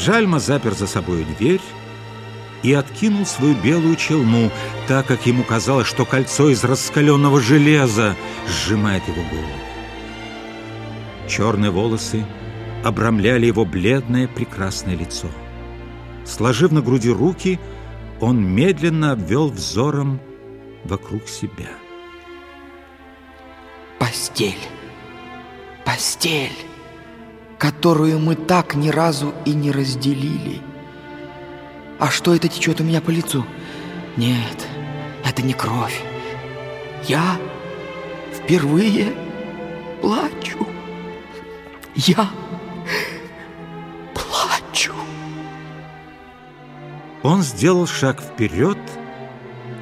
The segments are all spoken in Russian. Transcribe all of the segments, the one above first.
Джальма запер за собой дверь и откинул свою белую челму, так как ему казалось, что кольцо из раскаленного железа сжимает его голову. Черные волосы обрамляли его бледное прекрасное лицо. Сложив на груди руки, он медленно обвел взором вокруг себя. Постель, постель, которую мы так ни разу и не разделили. А что это течет у меня по лицу? Нет, это не кровь. Я впервые плачу. Я плачу. Он сделал шаг вперед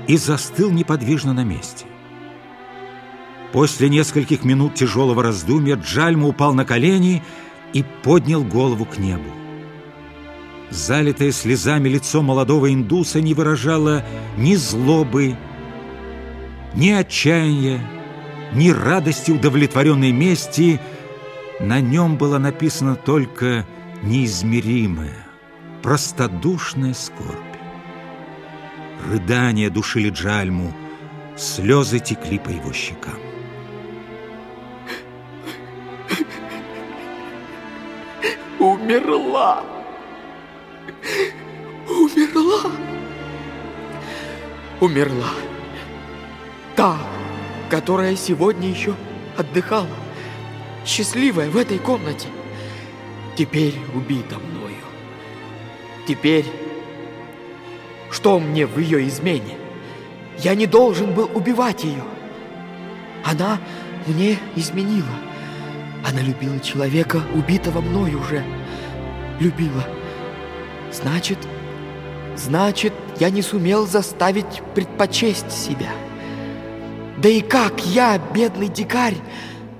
и застыл неподвижно на месте. После нескольких минут тяжелого раздумья Джальма упал на колени и поднял голову к небу. Залитое слезами лицо молодого индуса не выражало ни злобы, ни отчаяния, ни радости удовлетворенной мести. На нем было написано только неизмеримая, простодушная скорбь. Рыдания душили Джальму, слезы текли по его щекам. Умерла! Умерла! Умерла! Та, которая сегодня еще отдыхала, счастливая в этой комнате, теперь убита мною. Теперь что мне в ее измене? Я не должен был убивать ее. Она мне изменила. Она любила человека, убитого мной уже. Любила. Значит, значит, я не сумел заставить предпочесть себя. Да и как я, бедный дикарь,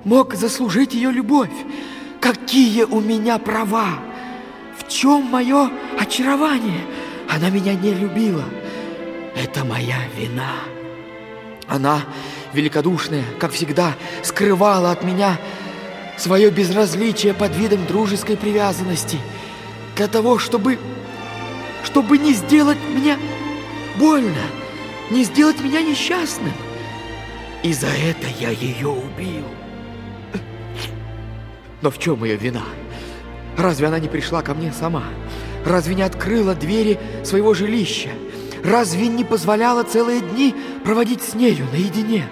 мог заслужить ее любовь? Какие у меня права? В чем мое очарование? Она меня не любила. Это моя вина. Она, великодушная, как всегда, скрывала от меня свое безразличие под видом дружеской привязанности для того, чтобы, чтобы не сделать мне больно, не сделать меня несчастным. И за это я ее убил. Но в чем ее вина? Разве она не пришла ко мне сама? Разве не открыла двери своего жилища? Разве не позволяла целые дни проводить с нею наедине?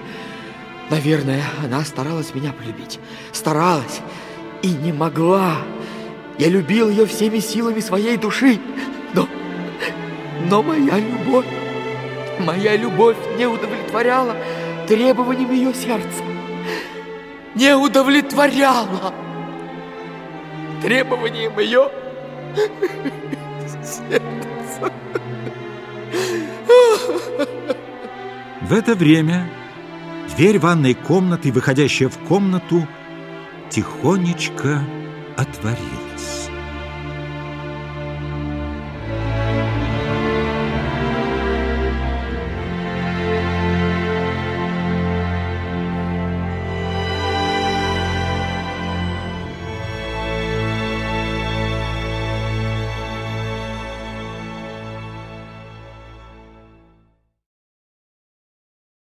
Наверное, она старалась меня полюбить. Старалась и не могла. Я любил ее всеми силами своей души, но, но моя любовь, моя любовь не удовлетворяла требованиям ее сердца. Не удовлетворяла требованиям ее сердца. В это время дверь ванной комнаты, выходящая в комнату, тихонечко отворилась.